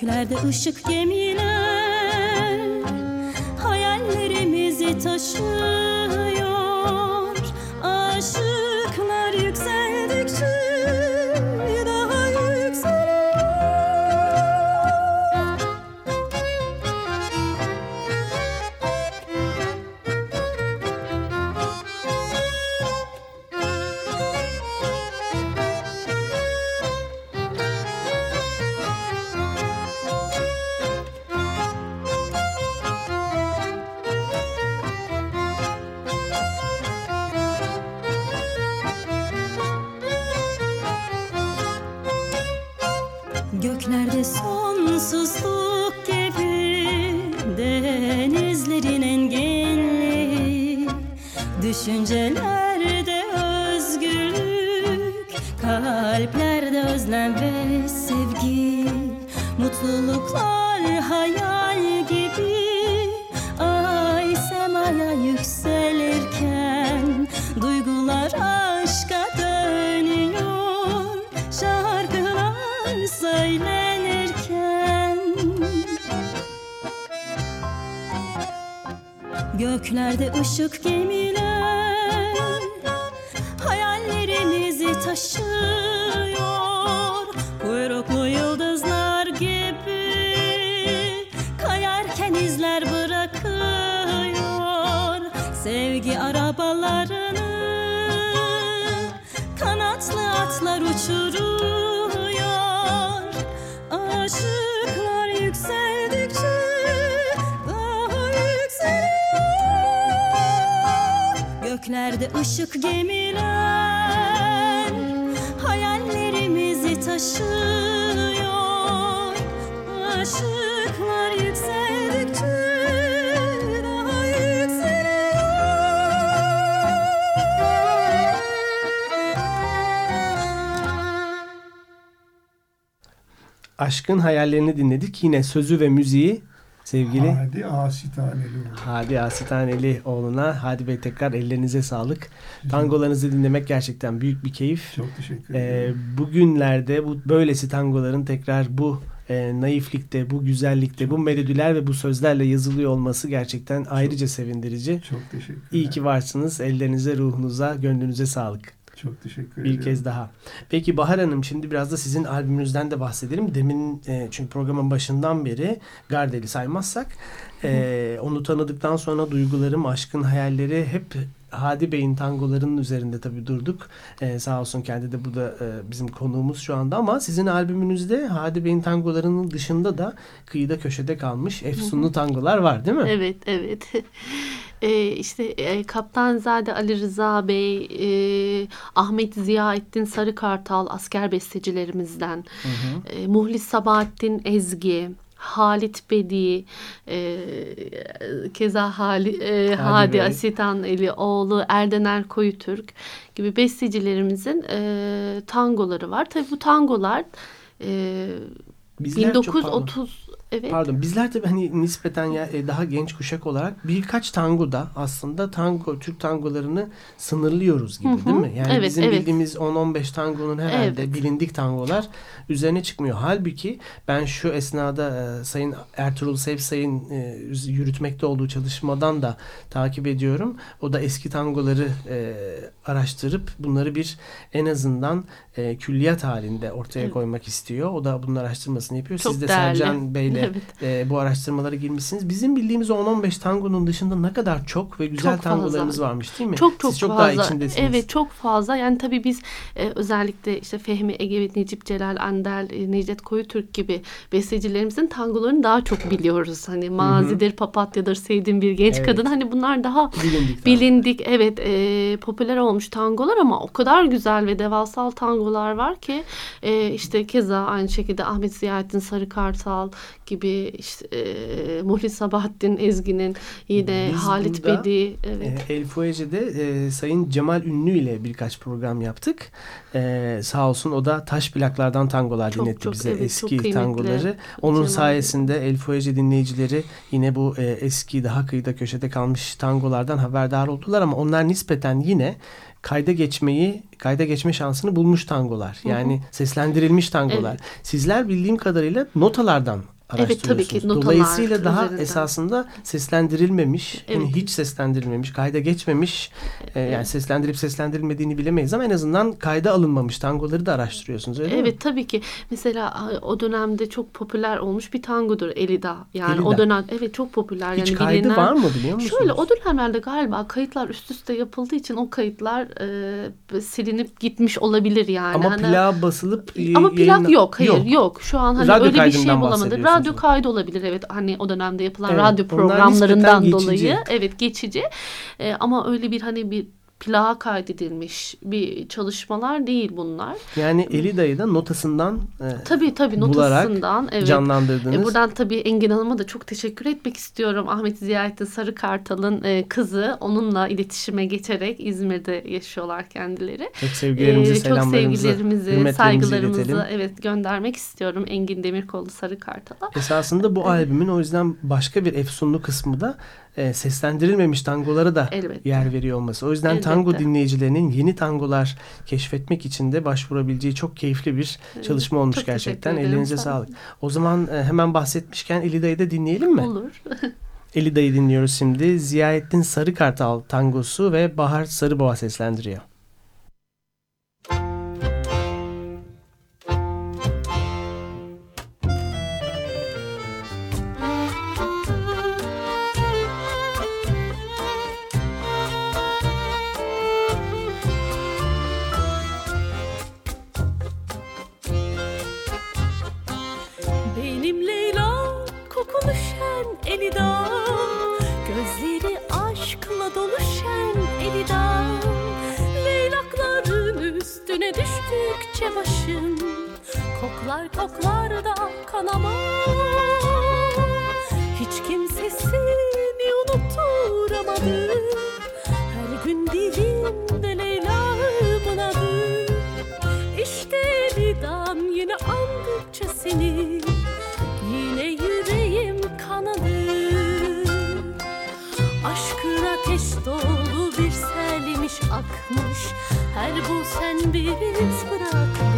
Göklerde ışık gemiler Hayallerimizi taşıyor Aşkın hayallerini dinledik. Yine sözü ve müziği sevgili Hadi asi taneli olur. Hadi Asitaneli oğluna. Hadi Bey tekrar ellerinize sağlık. Tangolarınızı dinlemek gerçekten büyük bir keyif. Çok teşekkür Ee, ederim. bugünlerde bu böylesi tangoların tekrar bu e, naiflikte, bu güzellikte, bu melodiler ve bu sözlerle yazılıyor olması gerçekten ayrıca sevindirici. Çok teşekkür İyi ki varsınız. Ellerinize, ruhunuza, gönlünüze sağlık. Çok teşekkür Bir ederim. kez daha. Peki Bahar Hanım şimdi biraz da sizin albümünüzden de bahsedelim. Demin e, çünkü programın başından beri Gardel'i saymazsak e, onu tanıdıktan sonra duygularım, aşkın hayalleri hep Hadi Bey'in tangolarının üzerinde tabii durduk. E, sağ olsun kendi de burada e, bizim konuğumuz şu anda ama sizin albümünüzde Hadi Bey'in tangolarının dışında da kıyıda köşede kalmış efsunlu tangolar var değil mi? Evet, evet. Ee, işte e, Kaptanzade Ali Rıza Bey, e, Ahmet Ziyaettin Sarıkartal asker bestecilerimizden, e, Muhlis Sabahattin Ezgi, Halit Bedi, e, keza Hali, e, Hadi Bey. Asitan Eli oğlu Erdener Koyutürk gibi bestecilerimizin e, tangoları var. Tabii bu tangolar e, Bizler çok pardon. 1930 Evet. Pardon bizler tabii hani nispeten ya e, daha genç kuşak olarak birkaç tango da aslında tango Türk tangolarını sınırlıyoruz gibi Hı hı. değil mi? Yani Evet, bizim evet. bildiğimiz 10-15 tangonun herhalde Evet. bilindik tangolar üzerine çıkmıyor. Halbuki ben şu esnada e, Sayın Ertuğrul Sevsay'ın e, yürütmekte olduğu çalışmadan da takip ediyorum. O da eski tangoları e, araştırıp bunları bir en azından e, külliyat halinde ortaya Evet. koymak istiyor. O da bunun araştırmasını yapıyor. Çok Siz de değerli. Sercan Bey'le Evet. e, bu araştırmalara girmişsiniz. Bizim bildiğimiz o 10-15 tangonun dışında ne kadar çok ve güzel Çok tangolarımız fazla. varmış değil mi? Çok çok Siz çok fazla. daha içindesiniz. Evet çok fazla. Yani tabii biz e, özellikle işte Fehmi Ege, Necip Celal, Andel, e, Necdet Koyutürk gibi bestecilerimizin tangolarını daha çok biliyoruz. Hani Mazidir, Papatyadır, Sevdiğim Bir Genç Evet. Kadın. Hani bunlar daha Bilindik. bilindik evet e, popüler olmuş tangolar ama o kadar güzel ve devasal tangolar var ki e, işte keza aynı şekilde Ahmet Ziyaettin Sarı Kartal gibi işte e, Muhlis Sabahattin Ezgi'nin yine Biz Halit Bedi evet. E, El Fuece'de e, Sayın Cemal Ünlü ile birkaç program yaptık. E, sağ olsun o da taş plaklardan tangolar Çok, dinletti çok, bize evet, eski tangoları. Onun Cemal. sayesinde El Fuece dinleyicileri yine bu e, eski daha kıyıda köşede kalmış tangolardan haberdar oldular ama onlar nispeten yine kayda geçmeyi kayda geçme şansını bulmuş tangolar. Yani seslendirilmiş tangolar. Evet. Sizler bildiğim kadarıyla notalardan Evet, tabii araştırıyorsunuz. ki, notalar Dolayısıyla daha üzerinden. esasında seslendirilmemiş, yani Evet. hiç seslendirilmemiş, kayda geçmemiş, e, yani seslendirip seslendirilmediğini bilemeyiz ama en azından kayda alınmamış tangoları da araştırıyorsunuz öyle mi? Evet tabii ki. Mesela o dönemde çok popüler olmuş bir tangodur Elida. Yani Elida. o dönem evet çok popüler. Hiç yani kaydı bilinen- var mı biliyor musunuz? Şöyle o dönemlerde galiba kayıtlar üst üste yapıldığı için o kayıtlar e, silinip gitmiş olabilir yani. ama Hani- plağa basılıp e, ama plak yayınla- yok hayır yok. Şu an hani Radyo öyle bir şey bahsediyorsunuz Radyo kaydı olabilir evet. Hani o dönemde yapılan Evet, radyo programlarından dolayı. evet geçici. E, ama öyle bir hani bir plağa kaydedilmiş bir çalışmalar değil bunlar. Yani Elida'yı da notasından e, Tabii tabii notasından evet. canlandırdınız. E, buradan tabii Engin Hanım'a da çok teşekkür etmek istiyorum. Ahmet Ziyaettin Sarı Kartal'ın e, kızı. Onunla iletişime geçerek İzmir'de yaşıyorlar kendileri. çok sevgilerimizi, E, çok selamlarımızı, sevgilerimizi, hürmetlerimizi saygılarımızı iletelim. evet göndermek istiyorum Engin Demirkol'u Sarı Kartal'a. Esasında bu albümün o yüzden başka bir efsunlu kısmı da e, seslendirilmemiş tangolara da Elbette. yer veriyor olması. O yüzden Elbette. tango dinleyicilerinin yeni tangolar keşfetmek için de başvurabileceği çok keyifli bir çalışma olmuş Çok gerçekten. Ellerinize sağ sağlık. O zaman e, hemen bahsetmişken Elida'yı da dinleyelim mi? Olur. Elida'yı dinliyoruz şimdi. Ziyaettin Sarıkartal tangosu ve Bahar Sarıboğa seslendiriyor. Düştükçe başım Koklar koklar da kanamam Hiç kimsesini unutturamadım Her gün dilimde Leyla'mın adı İşte Elidan yine andıkça seni Yine yüreğim kanadı. Aşkın ateş selmiş akmış Her bu sen bir iz bırakmış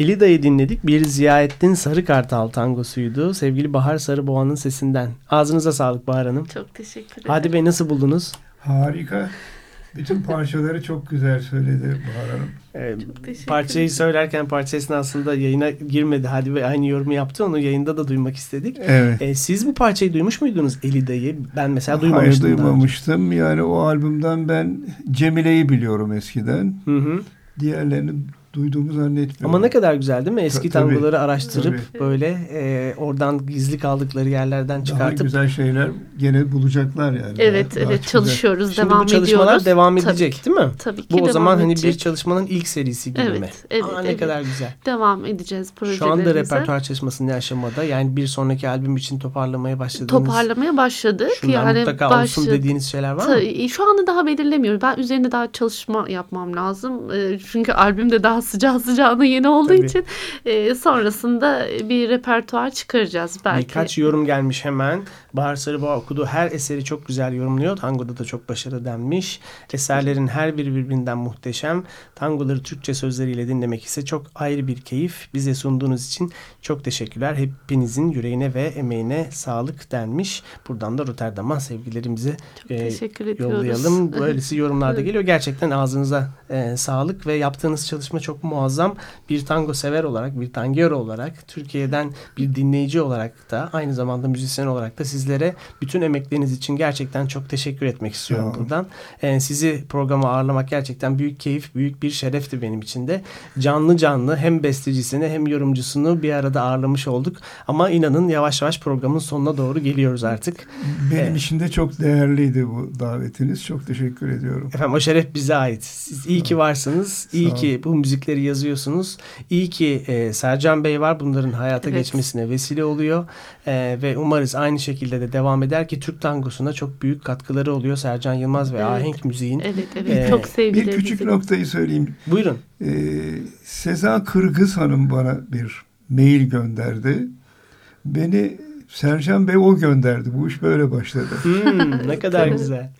Elida'yı dinledik. Bir Ziyaettin Sarı Kartal tangosuydu. Sevgili Bahar Sarıboğa'nın sesinden. Ağzınıza sağlık Bahar Hanım. Çok teşekkür ederim. Hadi Bey nasıl buldunuz? Harika. Bütün parçaları çok güzel söyledi Bahar Hanım. Ee, teşekkür parçayı ederim. söylerken parça esnasında yayına girmedi. Hadi Bey aynı yorumu yaptı. Onu yayında da duymak istedik. Evet. Ee, siz bu parçayı duymuş muydunuz Elida'yı? Ben mesela Hayır duymamıştım. önce. duymamıştım. Yani o albümden ben Cemile'yi biliyorum eskiden. Hı hı. Diğerlerini duyduğumu zannetmiyorum. Ama ne kadar güzel değil mi? Eski Ta- tabii. tangoları araştırıp Tabii. böyle e, oradan gizli kaldıkları yerlerden Daha çıkartıp güzel şeyler gene bulacaklar yani. Evet Daha- daha evet güzel. çalışıyoruz Şimdi devam bu çalışmalar ediyoruz. devam Tabii edecek değil mi? Tabii ki Bu o zaman hani edecek. bir çalışmanın ilk serisi gibi Evet, mi? evet, Aa, ne evet. kadar güzel. devam edeceğiz Şu projelerimize. anda repertuar çalışması ne aşamada? Yani bir sonraki albüm için toparlamaya başladınız. toparlamaya başladık. Şunlar yani mutlaka olsun başladık. dediğiniz şeyler var mı? Şu anda daha belirlemiyorum. Ben üzerinde daha çalışma yapmam lazım. E, Çünkü albüm de daha sıcağı sıcağına yeni olduğu Tabii. için e, sonrasında bir repertuar çıkaracağız belki. Birkaç yorum gelmiş hemen. Bahar Sarıboğa okudu. Her eseri çok güzel yorumluyor. Tangoda da çok başarılı denmiş. Eserlerin her biri birbirinden muhteşem. Tangoları Türkçe sözleriyle dinlemek ise çok ayrı bir keyif. Bize sunduğunuz için çok teşekkürler. Hepinizin yüreğine ve emeğine sağlık denmiş. Buradan da Rotterdam'a sevgilerimizi Çok e, teşekkür ediyoruz. yollayalım. Böylesi yorumlarda geliyor. Gerçekten ağzınıza e, sağlık ve yaptığınız çalışma çok muazzam. Bir tango sever olarak, bir tangero olarak, Türkiye'den bir dinleyici olarak da aynı zamanda müzisyen olarak da sizlere bütün emekleriniz için gerçekten çok teşekkür etmek istiyorum olun. buradan. E, sizi programa ağırlamak gerçekten büyük keyif, büyük bir şerefti benim için de. Canlı canlı hem bestecisini hem yorumcusunu bir arada ağırlamış olduk. Ama inanın yavaş yavaş programın sonuna doğru geliyoruz artık. Benim Evet. için de çok değerliydi bu davetiniz. Çok teşekkür ediyorum. Efendim o şeref bize ait. Siz iyi ki varsınız. İyi ki bu müzikleri yazıyorsunuz. İyi ki e, Sercan Bey var. Bunların hayata Evet. geçmesine vesile oluyor. E, ve umarız aynı şekilde de devam eder ki Türk tangosuna çok büyük katkıları oluyor. Sercan Yılmaz ve Evet. ahenk müziğin. Evet evet Ee, çok Bir sevgilerimizi. küçük noktayı söyleyeyim. Buyurun. Ee, Seza Kırgız Hanım bana bir mail gönderdi. Beni Sercan Bey o gönderdi. Bu iş böyle başladı. Hmm, ne kadar güzel.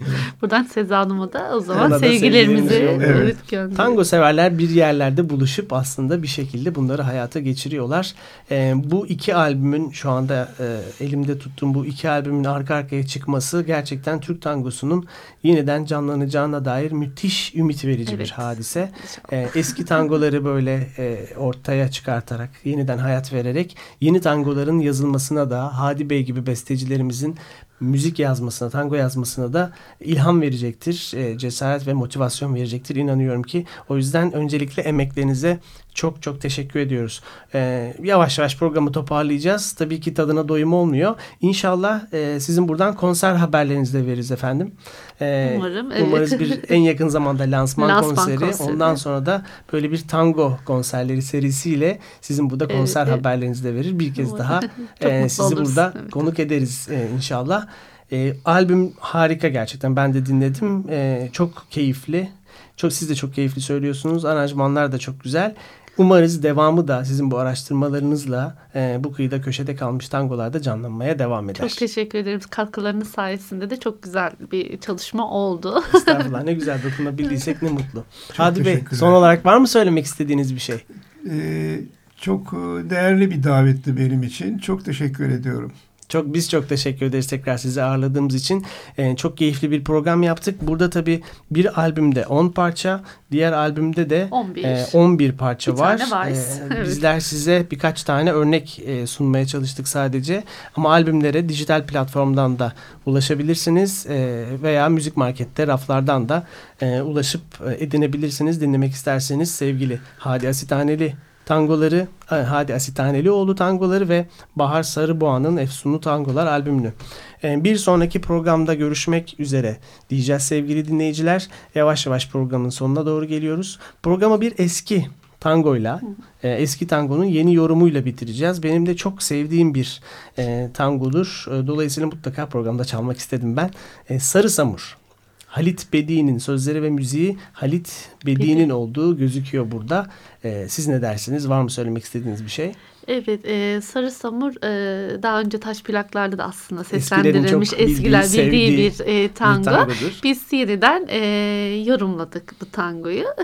Buradan Seza Hanım'a da o zaman Ona sevgilerimizi evet. gönderelim. Tango severler bir yerlerde buluşup aslında bir şekilde bunları hayata geçiriyorlar. Ee, bu iki albümün şu anda e, elimde tuttuğum bu iki albümün arka arkaya çıkması gerçekten Türk tangosunun yeniden canlanacağına dair müthiş ümit verici bir Evet. hadise. Ee, eski tangoları böyle e, ortaya çıkartarak, yeniden hayat vererek yeni tangoların yazılmasına da Hadi Bey gibi bestecilerimizin müzik yazmasına, tango yazmasına da ilham verecektir. e, cesaret ve motivasyon verecektir inanıyorum ki. O yüzden öncelikle emeklerinize çok çok teşekkür ediyoruz. E, yavaş yavaş programı toparlayacağız. Tabii ki tadına doyum olmuyor. İnşallah e, sizin buradan konser haberlerinizi de veririz efendim. E, Umarım, evet. Umarız bir en yakın zamanda lansman, Lansman konseri. konseri. Ondan sonra da böyle bir tango konserleri serisiyle sizin burada konser evet. haberlerinizi de verir. Bir kez Umarım. daha e, sizi oluruz. burada Evet. konuk ederiz e, inşallah. E, albüm harika gerçekten. Ben de dinledim. E, çok keyifli. Çok siz de çok keyifli söylüyorsunuz. Aranjmanlar da çok güzel. Umarız devamı da sizin bu araştırmalarınızla e, bu kıyıda köşede kalmış tangolarda canlanmaya devam eder. Çok teşekkür ederim. Katkılarınız sayesinde de çok güzel bir çalışma oldu. Estağfurullah ne güzel dokunabildiysek ne mutlu. Hadi Bey teşekkürler. son olarak var mı söylemek istediğiniz bir şey? Ee, çok e, değerli bir davetti benim için. Çok teşekkür ediyorum. Çok biz çok teşekkür ederiz tekrar sizi ağırladığımız için. Ee, çok keyifli bir program yaptık. Burada tabii bir albümde 10 parça, diğer albümde de 11. e, 11 parça Bir var. tane. Ee, Evet. Bizler size birkaç tane örnek e, sunmaya çalıştık sadece. Ama albümlere dijital platformdan da ulaşabilirsiniz e, veya müzik markette raflardan da e, ulaşıp e, edinebilirsiniz. Dinlemek isterseniz sevgili Hadi Asitaneli tangoları, e, Hadi Asitanelioğlu tangoları ve Bahar Sarıboğa'nın Efsunlu Tangolar albümünü. E, Bir sonraki programda görüşmek üzere diyeceğiz sevgili dinleyiciler. Yavaş yavaş programın sonuna doğru geliyoruz. Programa bir eski tangoyla e, eski tangonun yeni yorumuyla bitireceğiz. Benim de çok sevdiğim bir e, tangodur. Dolayısıyla mutlaka programda çalmak istedim ben. E, Sarı Samur. Halit Bedi'nin sözleri ve müziği Halit Bedi'nin Bedi. olduğu gözüküyor burada. E, siz ne dersiniz? Var mı söylemek istediğiniz bir şey? Evet, e, Sarı Samur e, daha önce taş plaklarda da aslında seslendirilmiş bildiği, eskiler bildiği sevdiği bir e, tango. Bir tangodur. Biz yeniden e, yorumladık bu tangoyu.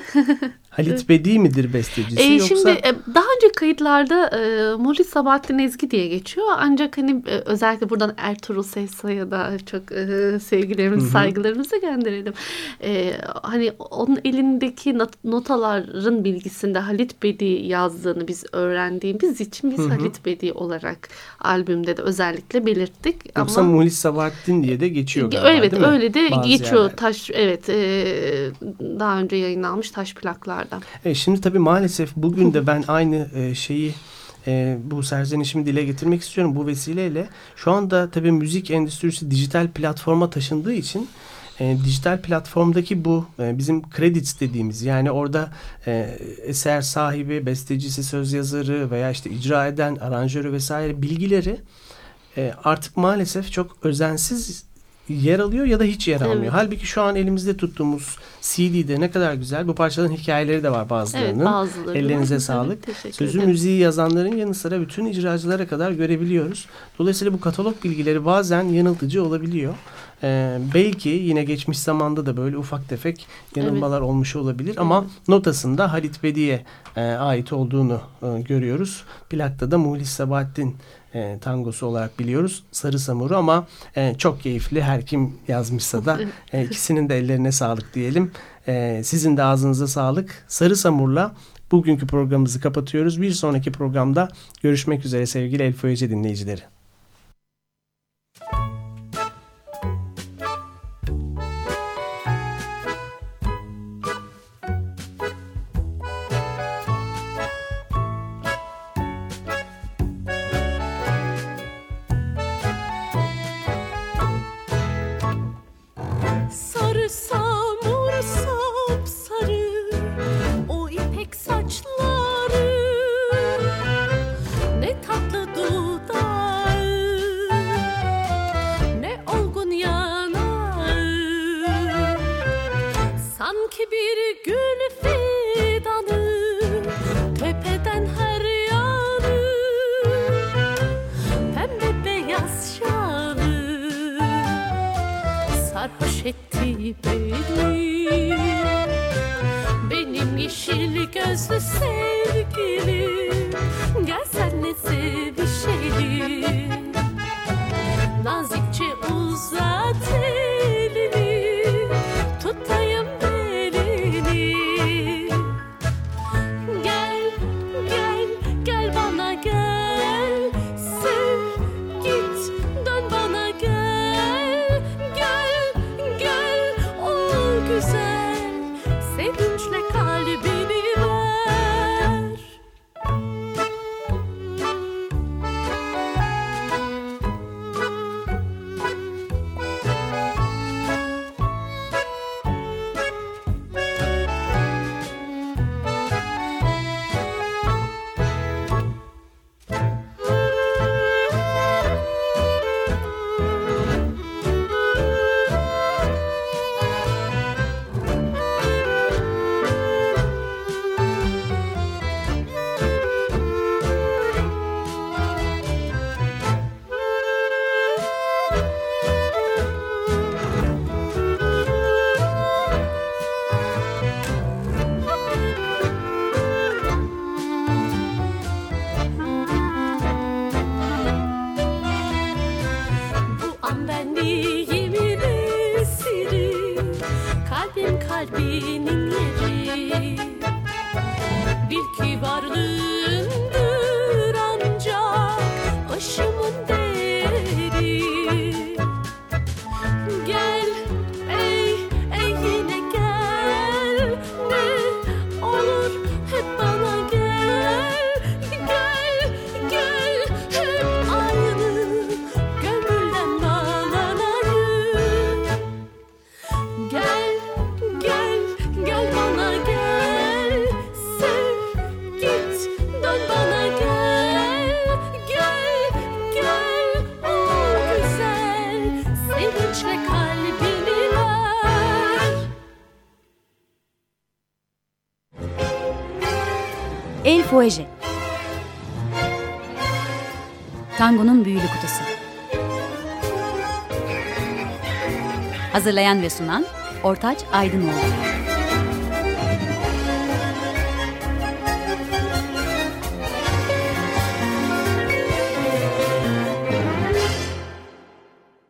Halit Bedi midir bestecisi E, yoksa? Şimdi e, daha önce kayıtlarda e, Muhlis Sabahattin Ezgi diye geçiyor. Ancak hani e, özellikle buradan Ertuğrul Seysoy'a da çok e, sevgilerimizi, saygılarımızı gönderelim. E, hani onun elindeki not- notaların bilgisinde Halit Bedi yazdığını biz öğrendiğimiz için biz Hı hı. Halit Bedi olarak albümde de özellikle belirttik. Yoksa Ama Muhlis Sabahattin diye de geçiyor galiba Evet değil mi? öyle de Bazı geçiyor yerlerde. taş evet e, daha önce yayınlanmış taş plaklardan. E, şimdi tabii maalesef bugün de ben aynı e, şeyi e, bu serzenişimi dile getirmek istiyorum bu vesileyle. Şu anda tabii müzik endüstrisi dijital platforma taşındığı için e, dijital platformdaki bu e, bizim credits dediğimiz yani orada e, eser sahibi, bestecisi, söz yazarı veya işte icra eden, aranjörü vesaire bilgileri e, artık maalesef çok özensiz yer alıyor ya da hiç yer almıyor. Evet. Halbuki şu an elimizde tuttuğumuz CD'de ne kadar güzel. Bu parçaların hikayeleri de var bazılarının. Evet bazıları. Ellerinize sağlık. Evet, Sözü ederim. müziği yazanların yanı sıra bütün icracılara kadar görebiliyoruz. Dolayısıyla bu katalog bilgileri bazen yanıltıcı olabiliyor. Ee, belki yine geçmiş zamanda da böyle ufak tefek yanılmalar olmuş olabilir ama notasında Halit Bedi'ye e, ait olduğunu e, görüyoruz. Plakta da Muhlis Sabahattin e, tangosu olarak biliyoruz. Sarı Samuru ama e, çok keyifli her kim yazmışsa da e, ikisinin de ellerine sağlık diyelim. E, sizin de ağzınıza sağlık. Sarı Samur'la bugünkü programımızı kapatıyoruz. Bir sonraki programda görüşmek üzere sevgili El Foyece dinleyicileri. Hazırlayan ve sunan Ortaç Aydınoğlu